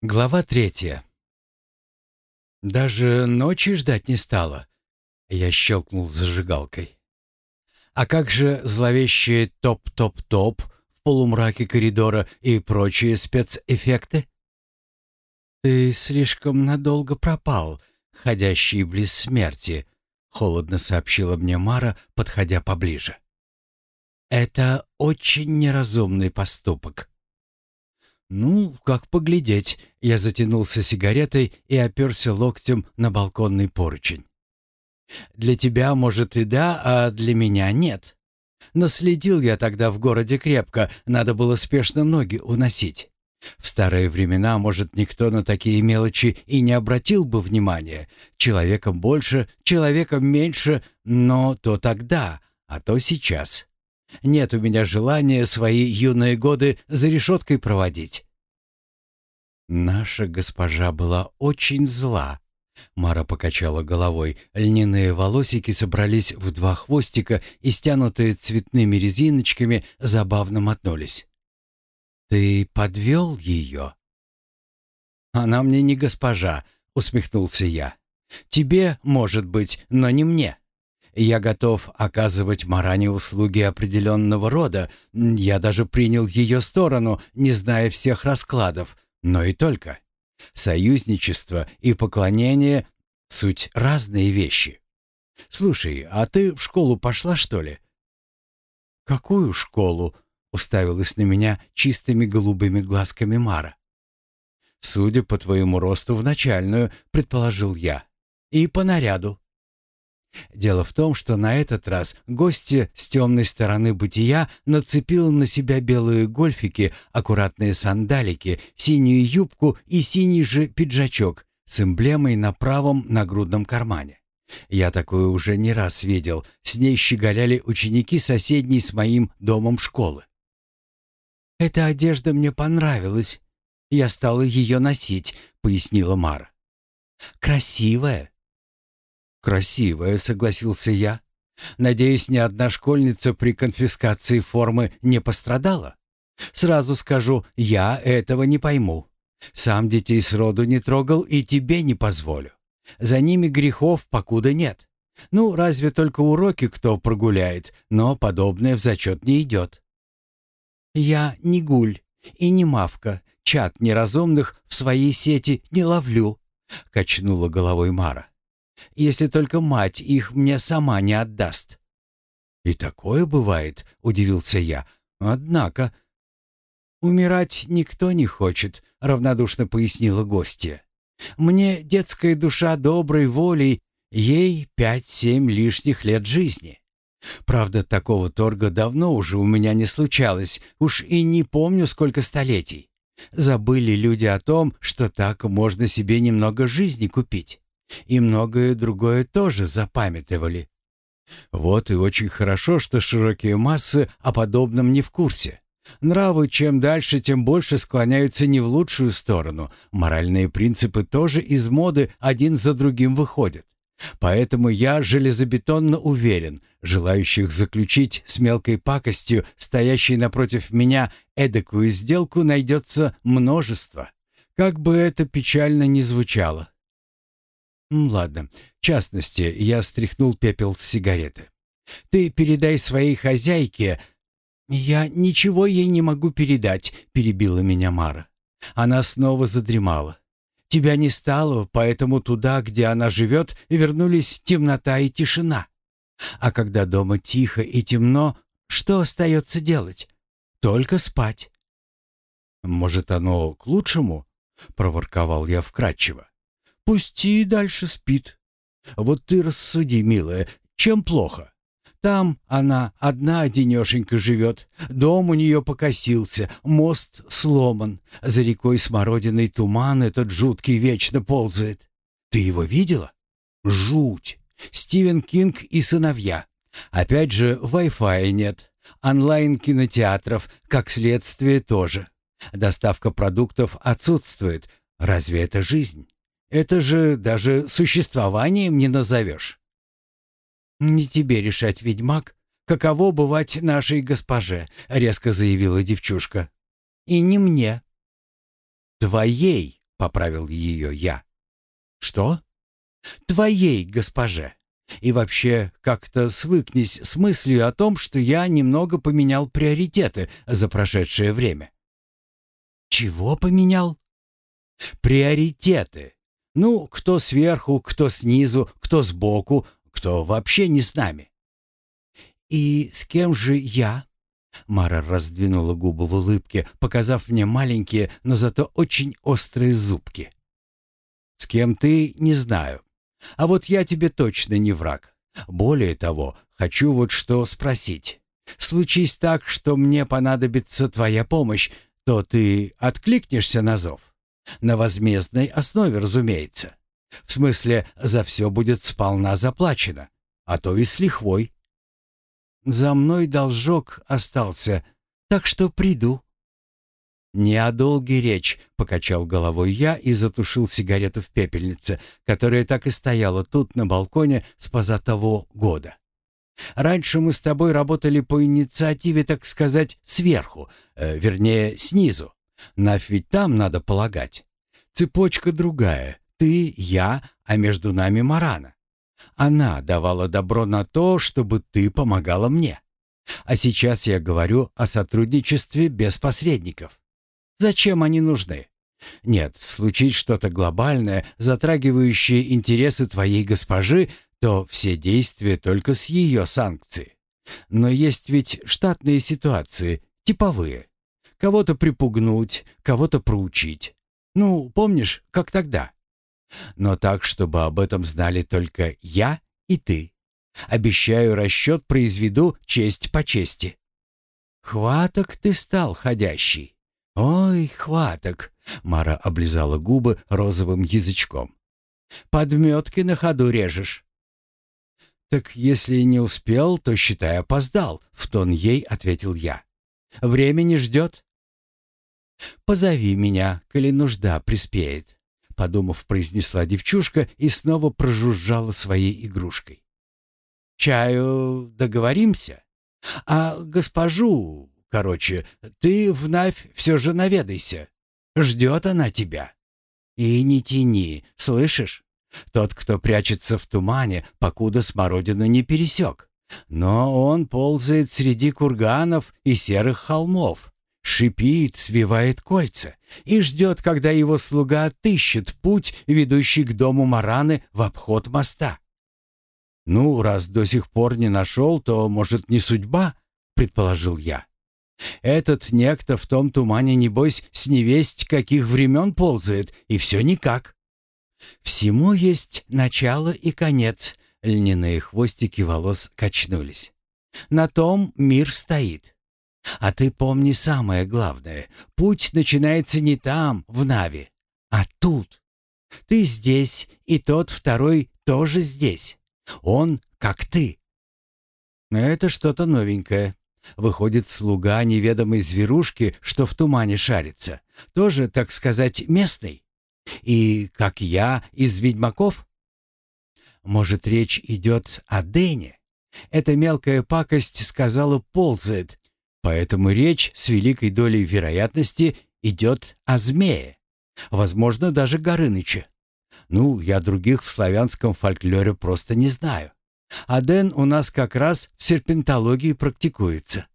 Глава третья. Даже ночи ждать не стало. Я щелкнул зажигалкой. А как же зловещие топ-топ-топ в полумраке коридора и прочие спецэффекты? Ты слишком надолго пропал, ходящий близ смерти, холодно сообщила мне Мара, подходя поближе. Это очень неразумный поступок. «Ну, как поглядеть». Я затянулся сигаретой и оперся локтем на балконный поручень. «Для тебя, может, и да, а для меня нет. Наследил я тогда в городе крепко, надо было спешно ноги уносить. В старые времена, может, никто на такие мелочи и не обратил бы внимания. Человеком больше, человеком меньше, но то тогда, а то сейчас. Нет у меня желания свои юные годы за решеткой проводить. Наша госпожа была очень зла. Мара покачала головой. Льняные волосики собрались в два хвостика и, стянутые цветными резиночками, забавно мотнулись. «Ты подвел ее?» «Она мне не госпожа», — усмехнулся я. «Тебе, может быть, но не мне. Я готов оказывать Маране услуги определенного рода. Я даже принял ее сторону, не зная всех раскладов, но и только. Союзничество и поклонение — суть разные вещи. Слушай, а ты в школу пошла, что ли? Какую школу? Уставилась на меня чистыми голубыми глазками Мара. Судя по твоему росту в начальную, предположил я. И по наряду. Дело в том, что на этот раз гостья с темной стороны бытия нацепила на себя белые гольфики, аккуратные сандалики, синюю юбку и синий же пиджачок с эмблемой на правом нагрудном кармане. Я такое уже не раз видел, с ней щеголяли ученики соседней с моим домом школы. «Эта одежда мне понравилась. Я стала ее носить», — пояснила Мара. «Красивая, «Красивая», — согласился я. «Надеюсь, ни одна школьница при конфискации формы не пострадала? Сразу скажу, я этого не пойму. Сам детей сроду не трогал и тебе не позволю. За ними грехов покуда нет. Ну, разве только уроки кто прогуляет, но подобное в зачет не идет». «Я не гуль и не мавка, чат неразумных в своей сети не ловлю», — качнула головой Мара если только мать их мне сама не отдаст». «И такое бывает», — удивился я. «Однако...» «Умирать никто не хочет», — равнодушно пояснила гостья. «Мне детская душа доброй волей, ей пять-семь лишних лет жизни. Правда, такого торга давно уже у меня не случалось, уж и не помню, сколько столетий. Забыли люди о том, что так можно себе немного жизни купить. И многое другое тоже запамятовали. Вот и очень хорошо, что широкие массы о подобном не в курсе. Нравы чем дальше, тем больше склоняются не в лучшую сторону. Моральные принципы тоже из моды один за другим выходят. Поэтому я железобетонно уверен, желающих заключить с мелкой пакостью, стоящей напротив меня, эдакую сделку найдется множество. Как бы это печально ни звучало. «Ладно. В частности, я стряхнул пепел с сигареты. Ты передай своей хозяйке...» «Я ничего ей не могу передать», — перебила меня Мара. Она снова задремала. «Тебя не стало, поэтому туда, где она живет, вернулись темнота и тишина. А когда дома тихо и темно, что остается делать? Только спать». «Может, оно к лучшему?» — проворковал я вкратчиво. Пусти дальше спит. Вот ты рассуди, милая, чем плохо? Там она одна-одинешенька живет, дом у нее покосился, мост сломан, за рекой смородиной туман этот жуткий вечно ползает. Ты его видела? Жуть! Стивен Кинг и сыновья. Опять же, Wi-Fi нет, онлайн-кинотеатров, как следствие, тоже. Доставка продуктов отсутствует. Разве это жизнь? Это же даже существованием не назовешь. «Не тебе решать, ведьмак, каково бывать нашей госпоже», — резко заявила девчушка. «И не мне». «Твоей», поправил ее я. Что? Твоей госпоже. И вообще, как-то свыкнись с мыслью о том, что я немного поменял приоритеты за прошедшее время. Чего поменял? Приоритеты. Ну, кто сверху, кто снизу, кто сбоку, кто вообще не с нами. И с кем же я? Мара раздвинула губы в улыбке, показав мне маленькие, но зато очень острые зубки. «С кем ты, не знаю. А вот я тебе точно не враг. Более того, хочу вот что спросить. Случись так, что мне понадобится твоя помощь, то ты откликнешься на зов? На возмездной основе, разумеется. В смысле, за все будет сполна заплачено, а то и с лихвой. За мной должок остался, так что приду». «Не о долге речь», — покачал головой я и затушил сигарету в пепельнице, которая так и стояла тут на балконе с позатого года. «Раньше мы с тобой работали по инициативе, так сказать, сверху, э, вернее, снизу. Нафь ведь там, надо полагать. Цепочка другая. Ты, я, а между нами Марана. Она давала добро на то, чтобы ты помогала мне. А сейчас я говорю о сотрудничестве без посредников. Зачем они нужны? Нет, случить что-то глобальное, затрагивающее интересы твоей госпожи, то все действия только с ее санкции. Но есть ведь штатные ситуации, типовые. Кого-то припугнуть, кого-то проучить. Ну, помнишь, как тогда? Но так, чтобы об этом знали только я и ты. Обещаю, расчет произведу честь по чести. Хваток ты стал, ходящий. Ой, хваток. Мара облизала губы розовым язычком. Подметки на ходу режешь. «Так если не успел, то, считай, опоздал», — в тон ей ответил я. «Время не ждет». «Позови меня, коли нужда приспеет» подумав, произнесла девчушка и снова прожужжала своей игрушкой. «Чаю договоримся? А госпожу, короче, ты вновь все же наведайся. Ждет она тебя. И не тяни, слышишь? Тот, кто прячется в тумане, покуда смородину не пересек. Но он ползает среди курганов и серых холмов шипит, свивает кольца и ждет, когда его слуга отыщет путь, ведущий к дому Мараны в обход моста. «Ну, раз до сих пор не нашел, то, может, не судьба?» — предположил я. «Этот некто в том тумане, небось, с невесть каких времен ползает, и все никак». «Всему есть начало и конец», — льняные хвостики волос качнулись. «На том мир стоит». А ты помни самое главное. Путь начинается не там, в Нави, а тут. Ты здесь, и тот второй тоже здесь. Он как ты. Это что-то новенькое. Выходит, слуга неведомой зверушки, что в тумане шарится, тоже, так сказать, местный. И, как я, из ведьмаков? Может, речь идет о Дэне? Эта мелкая пакость, сказала, ползает, Поэтому речь с великой долей вероятности идет о змее. Возможно, даже Горыныче. Ну, я других в славянском фольклоре просто не знаю. А Дэн у нас как раз в серпентологии практикуется.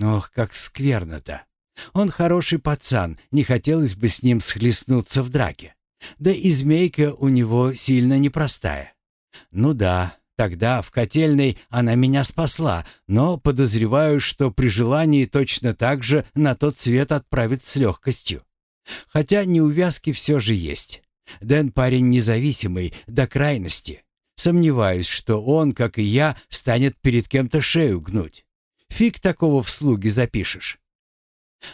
Ох, как скверно-то. Он хороший пацан, не хотелось бы с ним схлестнуться в драке. Да и змейка у него сильно непростая. Ну да, Тогда в котельной она меня спасла, но подозреваю, что при желании точно так же на тот свет отправит с легкостью. Хотя неувязки все же есть. Дэн парень независимый до крайности. Сомневаюсь, что он, как и я, станет перед кем-то шею гнуть. Фиг такого в слуги запишешь.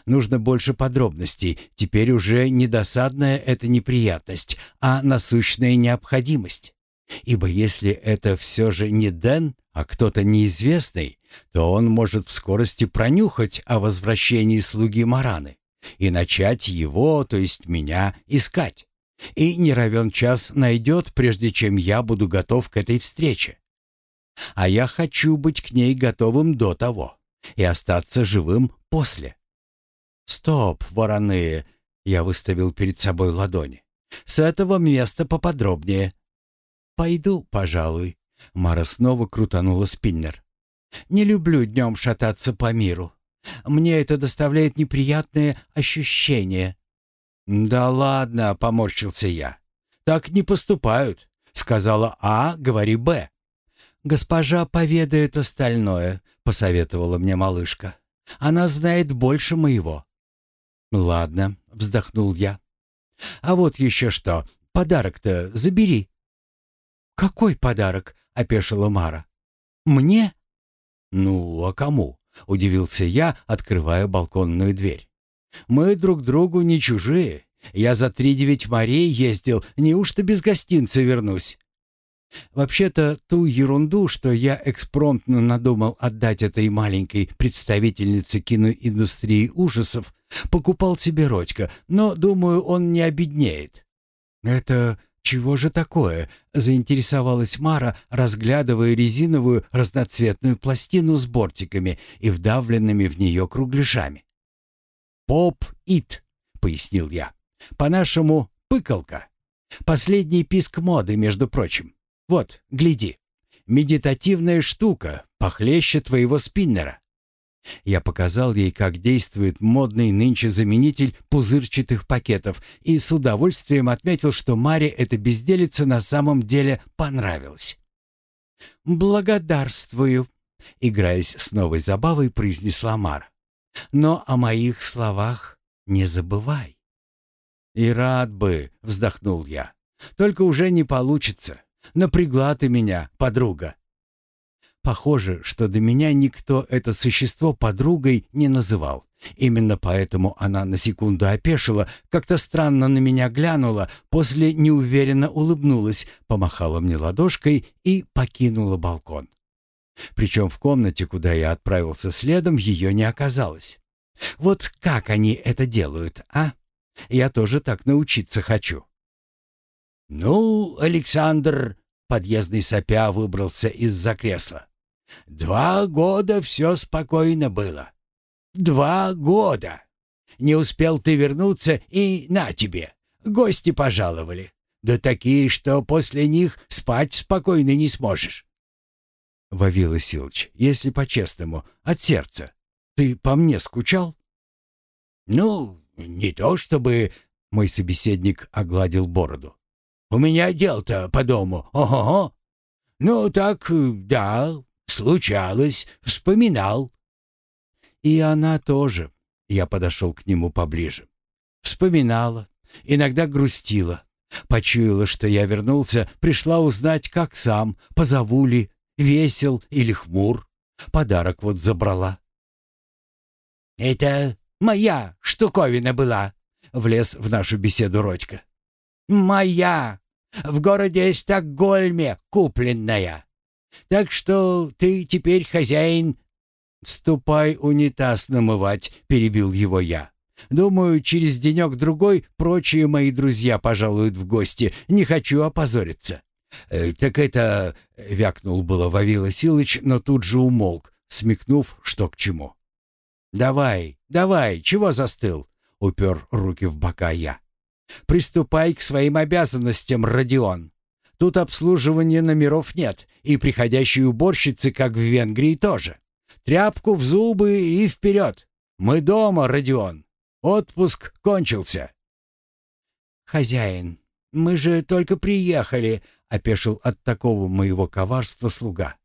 Нужно больше подробностей. Теперь уже не досадная эта неприятность, а насущная необходимость. Ибо если это все же не Дэн, а кто-то неизвестный, то он может в скорости пронюхать о возвращении слуги Мараны и начать его, то есть меня, искать. И не равен час найдет, прежде чем я буду готов к этой встрече. А я хочу быть к ней готовым до того и остаться живым после. Стоп, вороные, Я выставил перед собой ладони. «С этого места поподробнее». «Пойду, пожалуй». Мара снова крутанула спиннер. «Не люблю днем шататься по миру. Мне это доставляет неприятные ощущения». «Да ладно», — поморщился я. «Так не поступают. Сказала А, говори Б». «Госпожа поведает остальное», — посоветовала мне малышка. «Она знает больше моего». «Ладно», — вздохнул я. «А вот еще что. Подарок-то забери». «Какой подарок?» — опешила Мара. «Мне?» «Ну, а кому?» — удивился я, открывая балконную дверь. «Мы друг другу не чужие. Я за три девять морей ездил, неужто без гостинца вернусь?» Вообще-то ту ерунду, что я экспромтно надумал отдать этой маленькой представительнице киноиндустрии ужасов, покупал себе Родька, но, думаю, он не обеднеет. «Это чего же такое?» — заинтересовалась Мара, разглядывая резиновую разноцветную пластину с бортиками и вдавленными в нее кругляшами. «Поп-ит», — пояснил я. «По-нашему, пыкалка. Последний писк моды, между прочим. Вот, гляди. Медитативная штука, похлеще твоего спиннера. Я показал ей, как действует модный нынче заменитель пузырчатых пакетов, и с удовольствием отметил, что Маре эта безделица на самом деле понравилась. «Благодарствую», — играясь с новой забавой, произнесла Мара. «Но о моих словах не забывай». «И рад бы», — вздохнул я. «Только уже не получится. Напрягла ты меня, подруга». Похоже, что до меня никто это существо подругой не называл. Именно поэтому она на секунду опешила, как-то странно на меня глянула, после неуверенно улыбнулась, помахала мне ладошкой и покинула балкон. Причем в комнате, куда я отправился следом, ее не оказалось. Вот как они это делают, а? Я тоже так научиться хочу. «Ну, Александр», — подъездный сопя выбрался из-за кресла. Два года все спокойно было. Два года. Не успел ты вернуться, и на тебе. Гости пожаловали. Да такие, что после них спать спокойно не сможешь. Вавила Силыч, если по-честному, от сердца, ты по мне скучал? Ну, не то чтобы... Мой собеседник огладил бороду. У меня дел-то по дому, ого-го. Ну, так, да, Случалось, вспоминал. И она тоже. Я подошел к нему поближе. Вспоминала, иногда грустила. Почуяла, что я вернулся, пришла узнать, как сам, позову ли, весел или хмур. Подарок вот забрала. «Это моя штуковина была», — влез в нашу беседу Родька. «Моя! В городе Стокгольме купленная. Так что ты теперь хозяин...» «Ступай унитаз намывать», — перебил его я. «Думаю, через денек-другой прочие мои друзья пожалуют в гости. Не хочу опозориться». «Э, «Так это...» — вякнул было Вавила Силыч, но тут же умолк, смекнув, что к чему. «Давай, давай, чего застыл?» — упер руки в бока я. «Приступай к своим обязанностям, Родион. Тут обслуживания номеров нет, и приходящей уборщицы, как в Венгрии, тоже. Тряпку в зубы и вперед. Мы дома, Родион. Отпуск кончился. «Хозяин, мы же только приехали», — опешил от такого моего коварства слуга.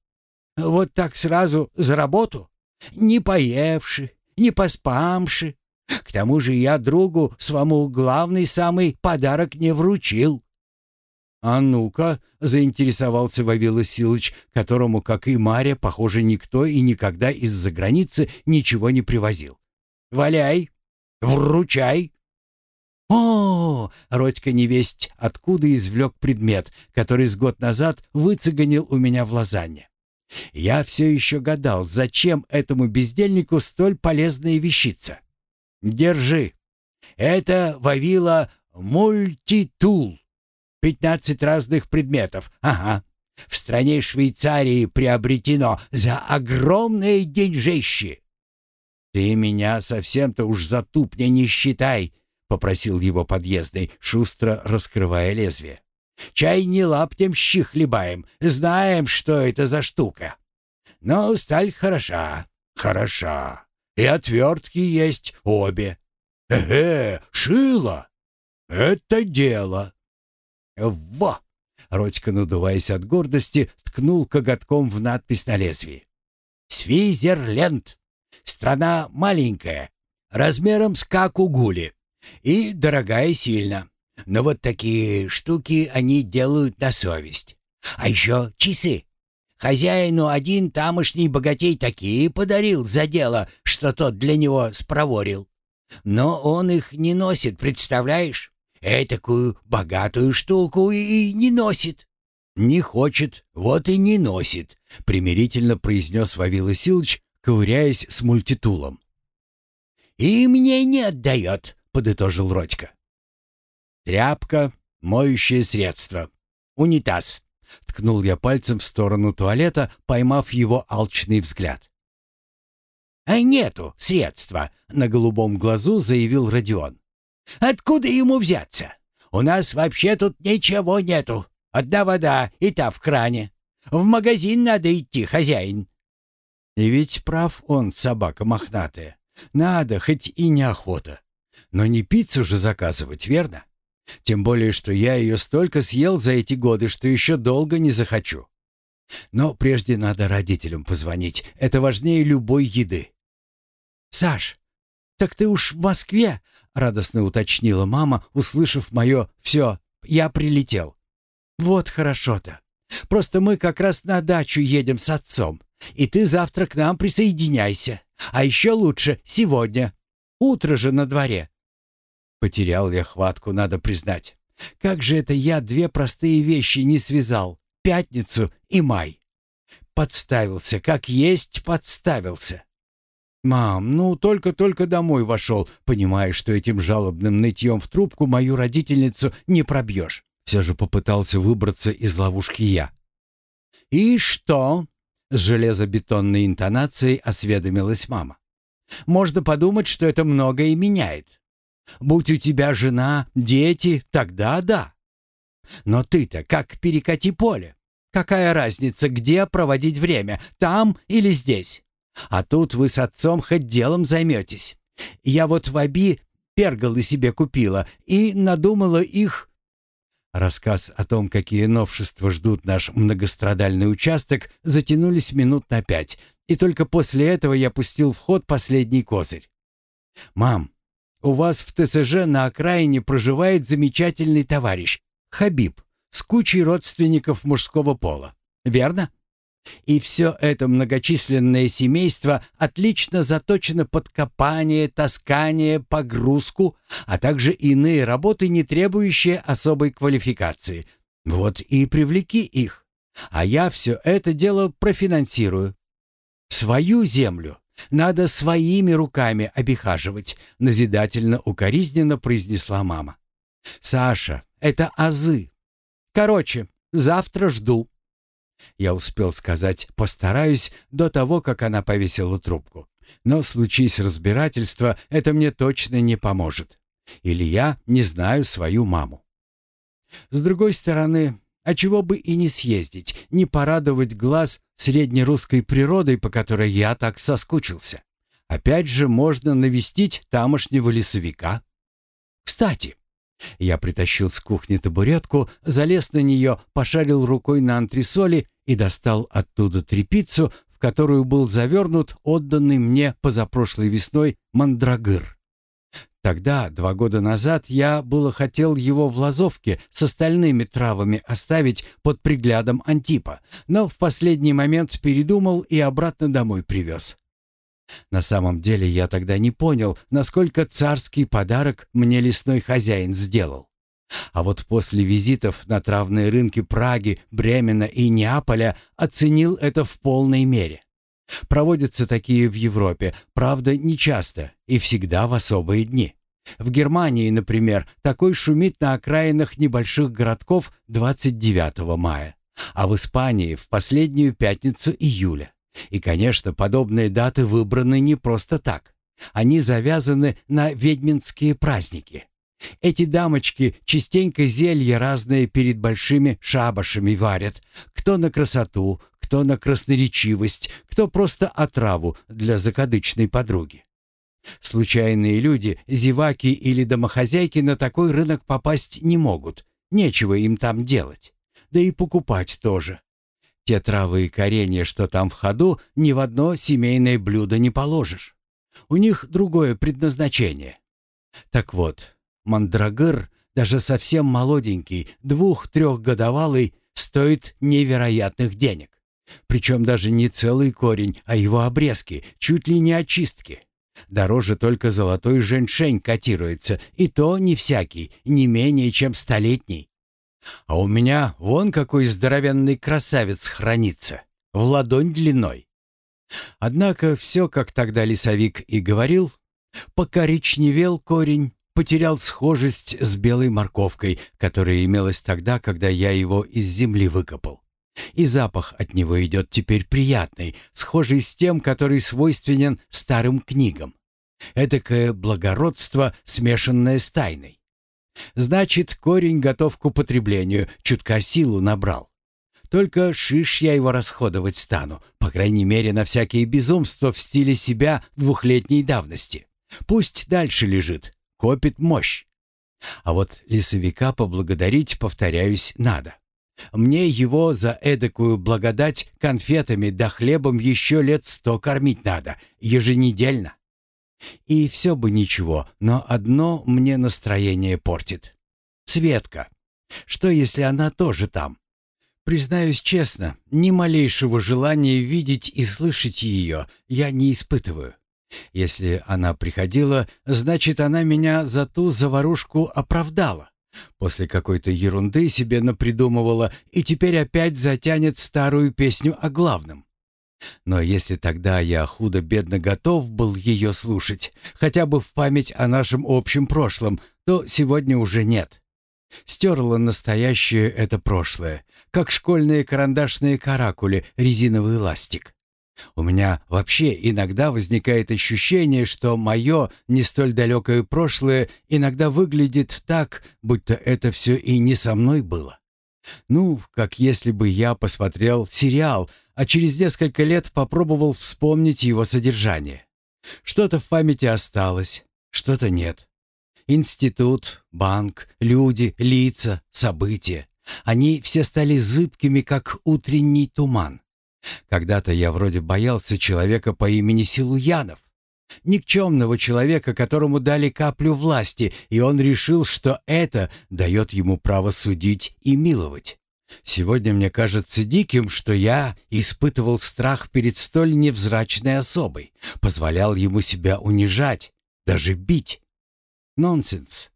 «Вот так сразу за работу? Не поевши, не поспамши. К тому же я другу своему главный самый подарок не вручил. «А ну-ка», — заинтересовался Вавила Силыч, которому, как и Мария, похоже, никто и никогда из-за границы ничего не привозил. «Валяй! Вручай!» О, Родька невесть откуда извлек предмет, который с год назад выцеганил у меня в лазанье. Я все еще гадал, зачем этому бездельнику столь полезная вещица. Держи. Это Вавила мультитул. Пятнадцать разных предметов. Ага. В стране Швейцарии приобретено за огромные деньжищи. Ты меня совсем-то уж за тупня не считай, — попросил его подъездный, шустро раскрывая лезвие. «Чай не лаптем щи хлебаем, знаем, что это за штука. Но сталь хороша, хороша. И отвертки есть обе. Эге, шило! Это дело!» «Во!» — Родька, надуваясь от гордости, ткнул коготком в надпись на лезвии. «Свизерленд! Страна маленькая, размером с как угули. И дорогая сильно. Но вот такие штуки они делают на совесть. А еще часы. Хозяину один тамошний богатей такие подарил за дело, что тот для него спроворил. Но он их не носит, представляешь? Этакую богатую штуку и не носит. Не хочет, вот и не носит, примирительно произнес Вавила Силыч, ковыряясь с мультитулом. «И мне не отдает», подытожил Родька. «Тряпка, моющее средство, унитаз», — ткнул я пальцем в сторону туалета, поймав его алчный взгляд. «А нету средства», — на голубом глазу заявил Родион. «Откуда ему взяться? У нас вообще тут ничего нету. Одна вода и та в кране. В магазин надо идти, хозяин». И ведь прав он, собака мохнатая. Надо, хоть и неохота. Но не пиццу же заказывать, верно? Тем более, что я ее столько съел за эти годы, что еще долго не захочу. Но прежде надо родителям позвонить. Это важнее любой еды. «Саш, так ты уж в Москве?» — радостно уточнила мама, услышав мое «все, я прилетел». «Вот хорошо-то. Просто мы как раз на дачу едем с отцом, и ты завтра к нам присоединяйся. А еще лучше сегодня. Утро же на дворе. Потерял я хватку, надо признать. Как же это я две простые вещи не связал? Пятницу и май. Подставился, как есть подставился. «Мам, ну только-только домой вошел, понимая, что этим жалобным нытьем в трубку мою родительницу не пробьешь». Все же попытался выбраться из ловушки я. «И что?» — с железобетонной интонацией осведомилась мама. «Можно подумать, что это многое меняет. Будь у тебя жена, дети, тогда да. Но ты-то как перекати поле. Какая разница, где проводить время, там или здесь? А тут вы с отцом хоть делом займетесь. Я вот в Аби пергалы себе купила и надумала их... Рассказ о том, какие новшества ждут наш многострадальный участок, затянулись минут на пять, и только после этого я пустил в ход последний козырь. «Мам, у вас в ТСЖ на окраине проживает замечательный товарищ, Хабиб, с кучей родственников мужского пола. Верно? И все это многочисленное семейство отлично заточено под копание, таскание, погрузку, а также иные работы, не требующие особой квалификации. Вот и привлеки их. А я все это дело профинансирую. Свою землю надо своими руками обихаживать», — назидательно-укоризненно произнесла мама. «Саша, это азы. Короче, завтра жду». Я успел сказать «постараюсь» до того, как она повесила трубку. Но случись разбирательство, это мне точно не поможет. Или я не знаю свою маму. С другой стороны, а чего бы и не съездить, не порадовать глаз среднерусской природой, по которой я так соскучился. Опять же, можно навестить тамошнего лесовика. Кстати, я притащил с кухни табуретку, залез на нее, пошарил рукой на антресоли и достал оттуда трепицу, в которую был завернут отданный мне позапрошлой весной мандрагыр. Тогда, два года назад, я было хотел его в лазовке с остальными травами оставить под приглядом Антипа, но в последний момент передумал и обратно домой привез. На самом деле я тогда не понял, насколько царский подарок мне лесной хозяин сделал. А вот после визитов на травные рынки Праги, Бремена и Неаполя оценил это в полной мере. Проводятся такие в Европе, правда, нечасто и всегда в особые дни. В Германии, например, такой шумит на окраинах небольших городков 29 мая, а в Испании в последнюю пятницу июля. И, конечно, подобные даты выбраны не просто так. Они завязаны на ведьминские праздники. Эти дамочки частенько зелья разные перед большими шабашами варят. Кто на красоту, кто на красноречивость, кто просто отраву для закадычной подруги. Случайные люди, зеваки или домохозяйки на такой рынок попасть не могут. Нечего им там делать. Да и покупать тоже. Те травы и коренья, что там в ходу, ни в одно семейное блюдо не положишь. У них другое предназначение. Так вот, мандрагыр, даже совсем молоденький, двух-трехгодовалый, стоит невероятных денег. Причем даже не целый корень, а его обрезки, чуть ли не очистки. Дороже только золотой женьшень котируется, и то не всякий, не менее чем столетний. А у меня вон какой здоровенный красавец хранится, в ладонь длиной. Однако все, как тогда лесовик и говорил, покоричневел корень, потерял схожесть с белой морковкой, которая имелась тогда, когда я его из земли выкопал. И запах от него идет теперь приятный, схожий с тем, который свойственен старым книгам. Этакое благородство, смешанное с тайной. Значит, корень готов к употреблению, чутка силу набрал. Только шиш я его расходовать стану, по крайней мере, на всякие безумства в стиле себя двухлетней давности. Пусть дальше лежит, копит мощь. А вот лесовика поблагодарить, повторяюсь, надо. Мне его за эдакую благодать конфетами да хлебом еще лет сто кормить надо, еженедельно. И все бы ничего, но одно мне настроение портит. Светка. Что, если она тоже там? Признаюсь честно, ни малейшего желания видеть и слышать ее я не испытываю. Если она приходила, значит, она меня за ту заварушку оправдала. После какой-то ерунды себе напридумывала и теперь опять затянет старую песню о главном. Но если тогда я худо-бедно готов был ее слушать, хотя бы в память о нашем общем прошлом, то сегодня уже нет. Стерла настоящее это прошлое, как школьные карандашные каракули, резиновый ластик. У меня вообще иногда возникает ощущение, что мое не столь далекое прошлое иногда выглядит так, будто это все и не со мной было. Ну, как если бы я посмотрел сериал, а через несколько лет попробовал вспомнить его содержание. Что-то в памяти осталось, что-то нет. Институт, банк, люди, лица, события. Они все стали зыбкими, как утренний туман. Когда-то я вроде боялся человека по имени Силуянов. Никчемного человека, которому дали каплю власти, и он решил, что это дает ему право судить и миловать. Сегодня мне кажется диким, что я испытывал страх перед столь невзрачной особой, позволял ему себя унижать, даже бить. Нонсенс.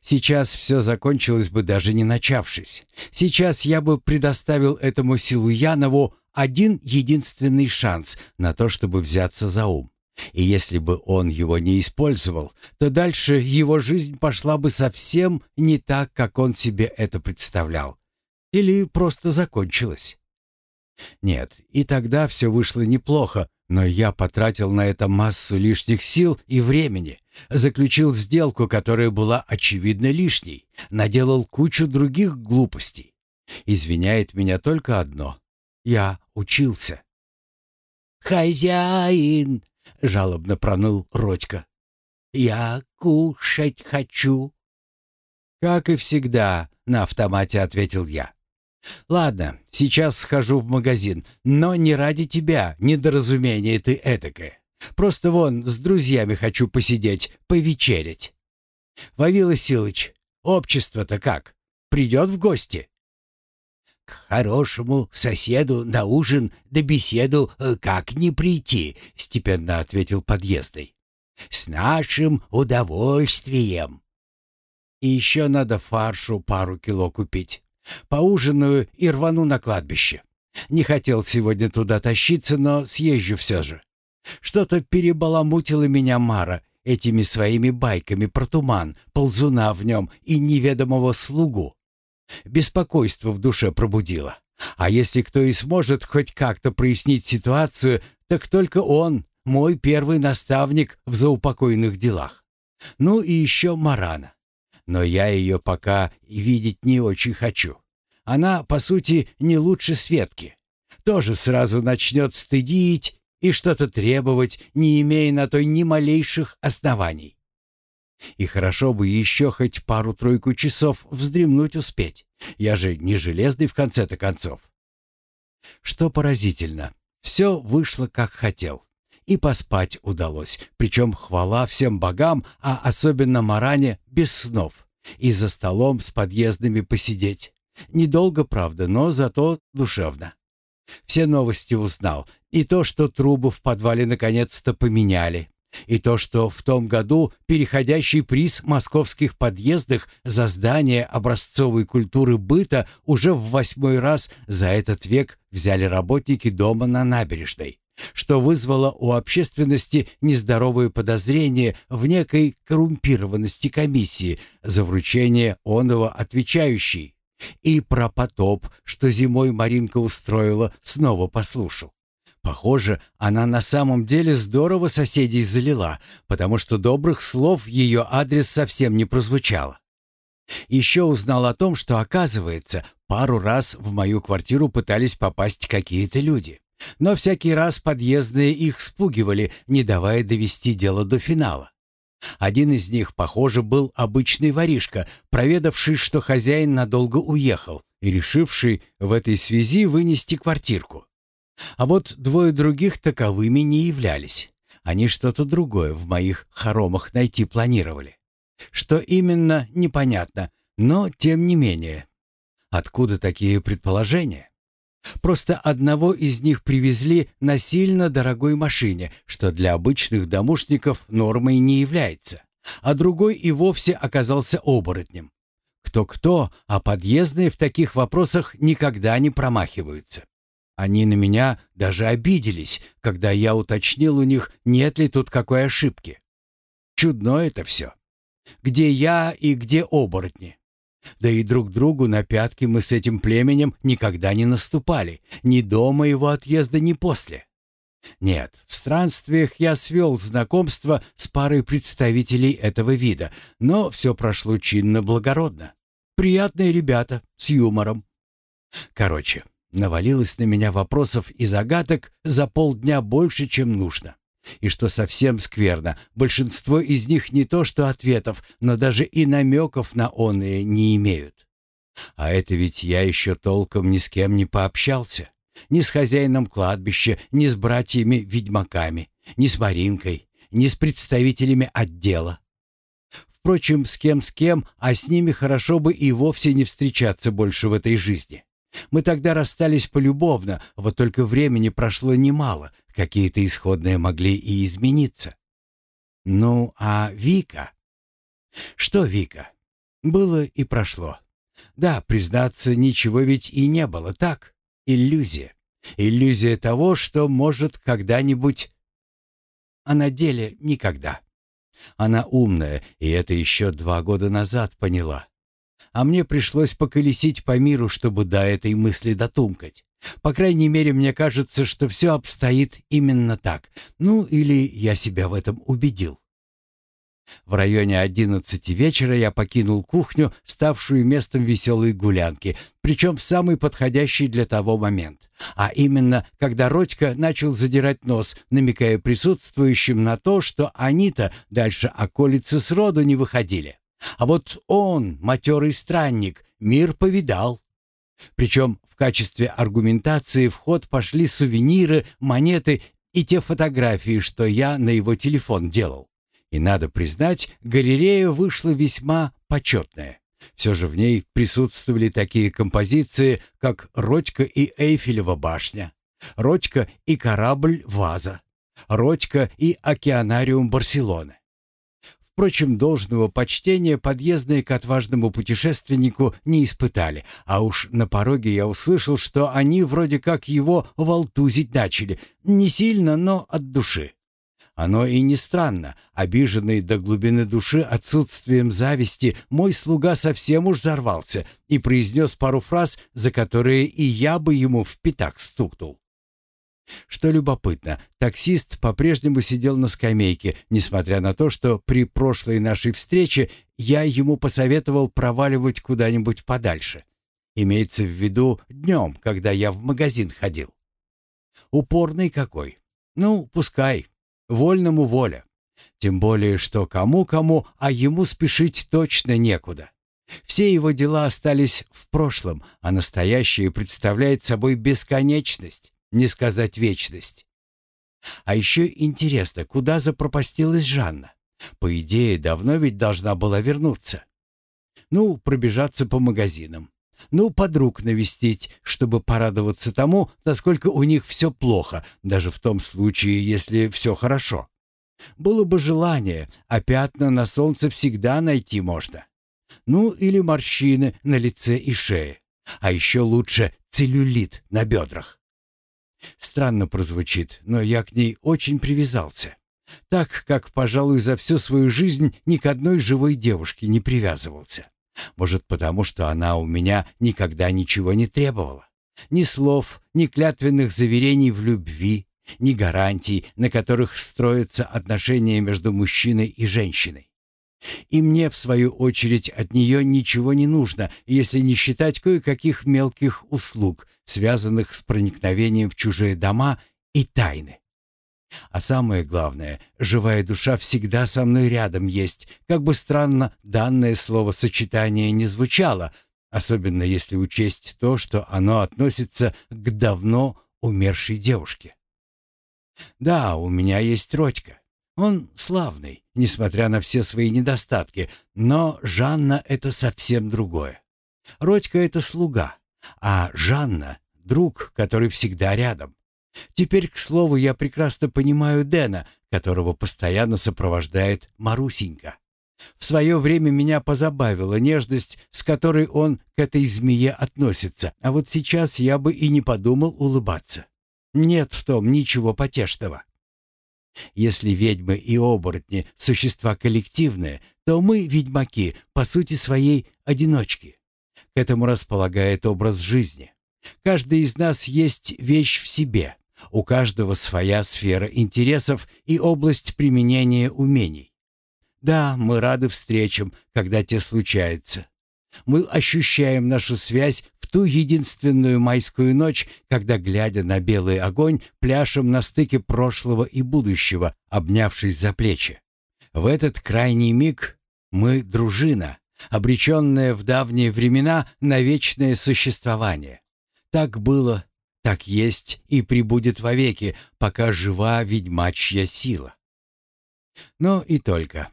Сейчас все закончилось бы даже не начавшись. Сейчас я бы предоставил этому Силуянову один единственный шанс на то, чтобы взяться за ум. И если бы он его не использовал, то дальше его жизнь пошла бы совсем не так, как он себе это представлял. Или просто закончилась. Нет, и тогда все вышло неплохо, но я потратил на это массу лишних сил и времени, заключил сделку, которая была очевидно лишней, наделал кучу других глупостей. Извиняет меня только одно. Я учился. «Хозяин!» — жалобно проныл Родька. «Я кушать хочу». «Как и всегда», — на автомате ответил я. «Ладно, сейчас схожу в магазин, но не ради тебя, недоразумение ты этакое. Просто вон с друзьями хочу посидеть, повечерять». «Вавила Силыч, общество-то как? Придет в гости?» «К хорошему соседу на ужин да беседу э, как не прийти», — степенно ответил подъездный. «С нашим удовольствием». «И еще надо фаршу пару кило купить. Поужинаю и рвану на кладбище. Не хотел сегодня туда тащиться, но съезжу все же. Что-то перебаламутила меня Мара этими своими байками про туман, ползуна в нем и неведомого слугу. Беспокойство в душе пробудило. А если кто и сможет хоть как-то прояснить ситуацию, так только он, мой первый наставник в заупокойных делах. Ну и еще Марана. Но я ее пока и видеть не очень хочу. Она, по сути, не лучше Светки. Тоже сразу начнет стыдить и что-то требовать, не имея на то ни малейших оснований. И хорошо бы еще хоть пару-тройку часов вздремнуть успеть. Я же не железный в конце-то концов. Что поразительно, все вышло как хотел. И поспать удалось, причем хвала всем богам, а особенно Маране без снов. И за столом с подъездами посидеть. Недолго, правда, но зато душевно. Все новости узнал. И то, что трубы в подвале наконец-то поменяли. И то, что в том году переходящий приз московских подъездах за здание образцовой культуры быта уже в восьмой раз за этот век взяли работники дома на набережной, что вызвало у общественности нездоровые подозрения в некой коррумпированности комиссии за вручение оного отвечающей, и про потоп, что зимой Маринка устроила, снова послушал. Похоже, она на самом деле здорово соседей залила, потому что добрых слов ее адрес совсем не прозвучало. Еще узнал о том, что, оказывается, пару раз в мою квартиру пытались попасть какие-то люди. Но всякий раз подъездные их спугивали, не давая довести дело до финала. Один из них, похоже, был обычный воришка, проведавший, что хозяин надолго уехал, и решивший в этой связи вынести квартирку. А вот двое других таковыми не являлись. Они что-то другое в моих хоромах найти планировали. Что именно, непонятно, но тем не менее. Откуда такие предположения? Просто одного из них привезли на сильно дорогой машине, что для обычных домушников нормой не является, а другой и вовсе оказался оборотнем. Кто-кто, а подъездные в таких вопросах никогда не промахиваются. Они на меня даже обиделись, когда я уточнил у них, нет ли тут какой ошибки. Чудно это все. Где я и где оборотни? Да и друг другу на пятки мы с этим племенем никогда не наступали, ни до моего отъезда, ни после. Нет, в странствиях я свел знакомство с парой представителей этого вида, но все прошло чинно-благородно. Приятные ребята, с юмором. Короче, навалилось на меня вопросов и загадок за полдня больше, чем нужно. И что совсем скверно, большинство из них не то что ответов, но даже и намеков на оные не имеют. А это ведь я еще толком ни с кем не пообщался. Ни с хозяином кладбища, ни с братьями-ведьмаками, ни с Маринкой, ни с представителями отдела. Впрочем, с кем с кем, а с ними хорошо бы и вовсе не встречаться больше в этой жизни. Мы тогда расстались полюбовно, вот только времени прошло немало, какие-то исходные могли и измениться. Ну, а Вика? Что Вика? Было и прошло. Да, признаться, ничего ведь и не было, так? Иллюзия. Иллюзия того, что может когда-нибудь... А на деле никогда. Она умная, и это еще два года назад поняла а мне пришлось поколесить по миру, чтобы до этой мысли дотумкать. По крайней мере, мне кажется, что все обстоит именно так. Ну, или я себя в этом убедил. В районе одиннадцати вечера я покинул кухню, ставшую местом веселой гулянки, причем в самый подходящий для того момент. А именно, когда Родька начал задирать нос, намекая присутствующим на то, что они-то дальше околицы сроду не выходили. А вот он, матерый странник, мир повидал. Причем в качестве аргументации в ход пошли сувениры, монеты и те фотографии, что я на его телефон делал. И надо признать, галерея вышла весьма почетная. Все же в ней присутствовали такие композиции, как «Родька и Эйфелева башня», «Родька и корабль Ваза», «Родька и океанариум Барселоны». Впрочем, должного почтения подъездные к отважному путешественнику не испытали, а уж на пороге я услышал, что они вроде как его волтузить начали, не сильно, но от души. Оно и не странно, обиженный до глубины души отсутствием зависти, мой слуга совсем уж взорвался и произнес пару фраз, за которые и я бы ему в пятак стукнул. Что любопытно, таксист по-прежнему сидел на скамейке, несмотря на то, что при прошлой нашей встрече я ему посоветовал проваливать куда-нибудь подальше. Имеется в виду днем, когда я в магазин ходил. Упорный какой. Ну, пускай. Вольному воля. Тем более, что кому-кому, а ему спешить точно некуда. Все его дела остались в прошлом, а настоящее представляет собой бесконечность, не сказать вечность. А еще интересно, куда запропастилась Жанна? По идее, давно ведь должна была вернуться. Ну, пробежаться по магазинам. Ну, подруг навестить, чтобы порадоваться тому, насколько у них все плохо, даже в том случае, если все хорошо. Было бы желание, а пятна на солнце всегда найти можно. Ну, или морщины на лице и шее. А еще лучше целлюлит на бедрах. Странно прозвучит, но я к ней очень привязался. Так, как, пожалуй, за всю свою жизнь ни к одной живой девушке не привязывался. Может, потому что она у меня никогда ничего не требовала. Ни слов, ни клятвенных заверений в любви, ни гарантий, на которых строятся отношения между мужчиной и женщиной. И мне, в свою очередь, от нее ничего не нужно, если не считать кое-каких мелких услуг, связанных с проникновением в чужие дома и тайны. А самое главное, живая душа всегда со мной рядом есть, как бы странно данное словосочетание не звучало, особенно если учесть то, что оно относится к давно умершей девушке. Да, у меня есть Родька. Он славный, несмотря на все свои недостатки, но Жанна — это совсем другое. Родька — это слуга, а Жанна — друг, который всегда рядом. Теперь, к слову, я прекрасно понимаю Дэна, которого постоянно сопровождает Марусенька. В свое время меня позабавила нежность, с которой он к этой змее относится, а вот сейчас я бы и не подумал улыбаться. Нет в том ничего потешного. Если ведьмы и оборотни — существа коллективные, то мы, ведьмаки, по сути своей одиночки. К этому располагает образ жизни. Каждый из нас есть вещь в себе, у каждого своя сфера интересов и область применения умений. Да, мы рады встречам, когда те случаются. Мы ощущаем нашу связь в ту единственную майскую ночь, когда, глядя на белый огонь, пляшем на стыке прошлого и будущего, обнявшись за плечи. В этот крайний миг мы дружина, обреченная в давние времена на вечное существование. Так было так есть и прибудет вовеки, пока жива ведьмачья сила. Но и только.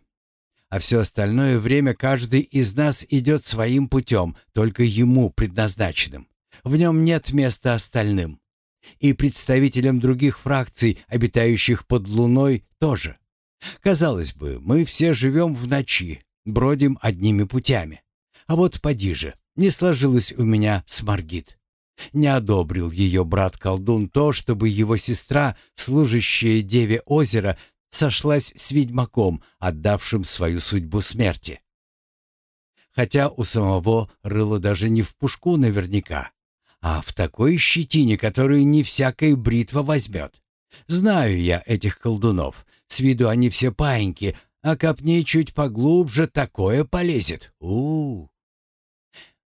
А все остальное время каждый из нас идет своим путем, только ему предназначенным. В нем нет места остальным. И представителям других фракций, обитающих под луной, тоже. Казалось бы, мы все живем в ночи, бродим одними путями. А вот поди же, не сложилось у меня с Маргит. Не одобрил ее брат-колдун то, чтобы его сестра, служащая Деве озера, сошлась с ведьмаком, отдавшим свою судьбу смерти. Хотя у самого рыло даже не в пушку наверняка, а в такой щетине, которую не всякая бритва возьмет. Знаю я этих колдунов, с виду они все паиньки, а копни чуть поглубже такое полезет. у, -у, -у.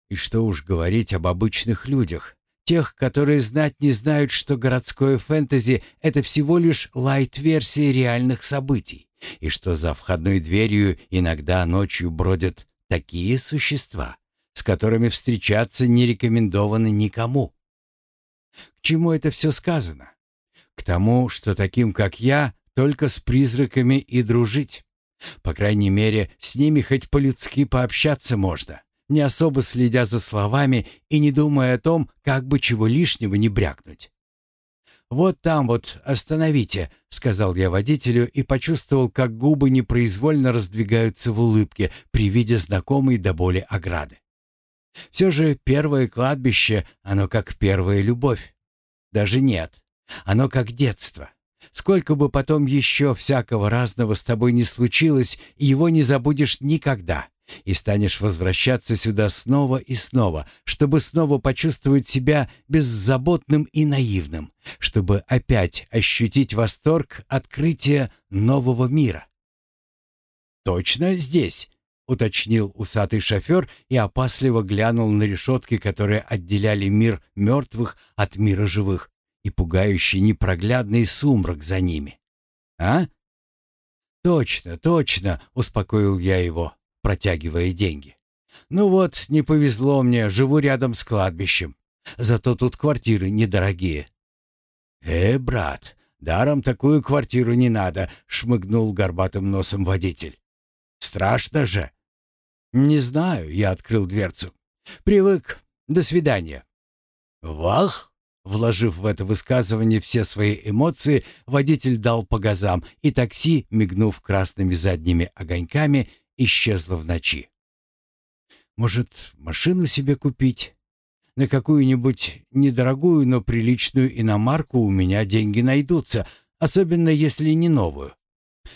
И что уж говорить об обычных людях, тех, которые знать не знают, что городское фэнтези — это всего лишь лайт-версия реальных событий, и что за входной дверью иногда ночью бродят такие существа, с которыми встречаться не рекомендовано никому. К чему это все сказано? К тому, что таким, как я, только с призраками и дружить. По крайней мере, с ними хоть по-людски пообщаться можно не особо следя за словами и не думая о том, как бы чего лишнего не брякнуть. «Вот там вот остановите», — сказал я водителю и почувствовал, как губы непроизвольно раздвигаются в улыбке при виде знакомой до боли ограды. Все же первое кладбище, оно как первая любовь. Даже нет, оно как детство. Сколько бы потом еще всякого разного с тобой не случилось, его не забудешь никогда И станешь возвращаться сюда снова и снова, чтобы снова почувствовать себя беззаботным и наивным, чтобы опять ощутить восторг открытия нового мира. «Точно здесь?» — уточнил усатый шофер и опасливо глянул на решетки, которые отделяли мир мертвых от мира живых и пугающий непроглядный сумрак за ними. «А?» «Точно, точно!» — успокоил я его, протягивая деньги. «Ну вот, не повезло мне, живу рядом с кладбищем. Зато тут квартиры недорогие». «Э, брат, даром такую квартиру не надо», — шмыгнул горбатым носом водитель. «Страшно же». «Не знаю», — я открыл дверцу. «Привык. До свидания». «Вах!» Вложив в это высказывание все свои эмоции, водитель дал по газам, и такси, мигнув красными задними огоньками, исчезло в ночи. «Может, машину себе купить? На какую-нибудь недорогую, но приличную иномарку у меня деньги найдутся, особенно если не новую.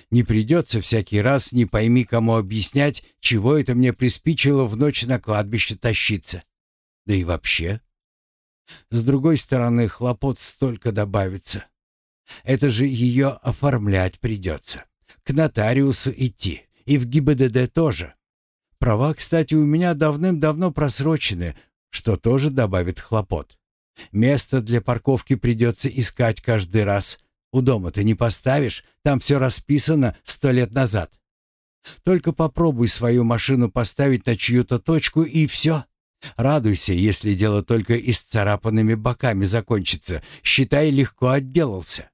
Не придется всякий раз не пойми кому объяснять, чего это мне приспичило в ночь на кладбище тащиться. Да и вообще, с другой стороны, хлопот столько добавится. Это же ее оформлять придется. К нотариусу идти. И в ГИБДД тоже. Права, кстати, у меня давным-давно просрочены, что тоже добавит хлопот. Место для парковки придется искать каждый раз. У дома ты не поставишь, там все расписано сто лет назад. Только попробуй свою машину поставить на чью-то точку, и все. Радуйся, если дело только исцарапанными боками закончится. Считай, легко отделался.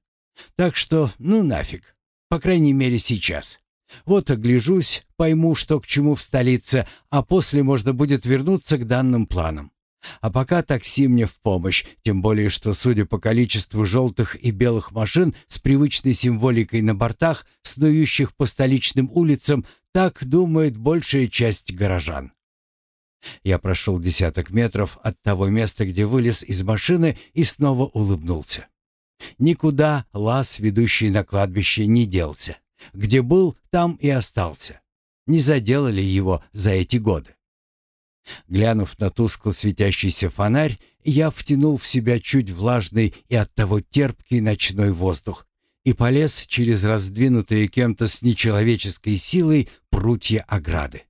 Так что, ну нафиг. По крайней мере, сейчас. Вот огляжусь, пойму, что к чему в столице, а после можно будет вернуться к данным планам. А пока такси мне в помощь, тем более, что, судя по количеству желтых и белых машин с привычной символикой на бортах, снующих по столичным улицам, так думает большая часть горожан. Я прошел десяток метров от того места, где вылез из машины и снова улыбнулся. Никуда лаз, ведущий на кладбище, не делся. Где был, там и остался. Не заделали его за эти годы. Глянув на тускло светящийся фонарь, я втянул в себя чуть влажный и оттого терпкий ночной воздух и полез через раздвинутые кем-то с нечеловеческой силой прутья ограды.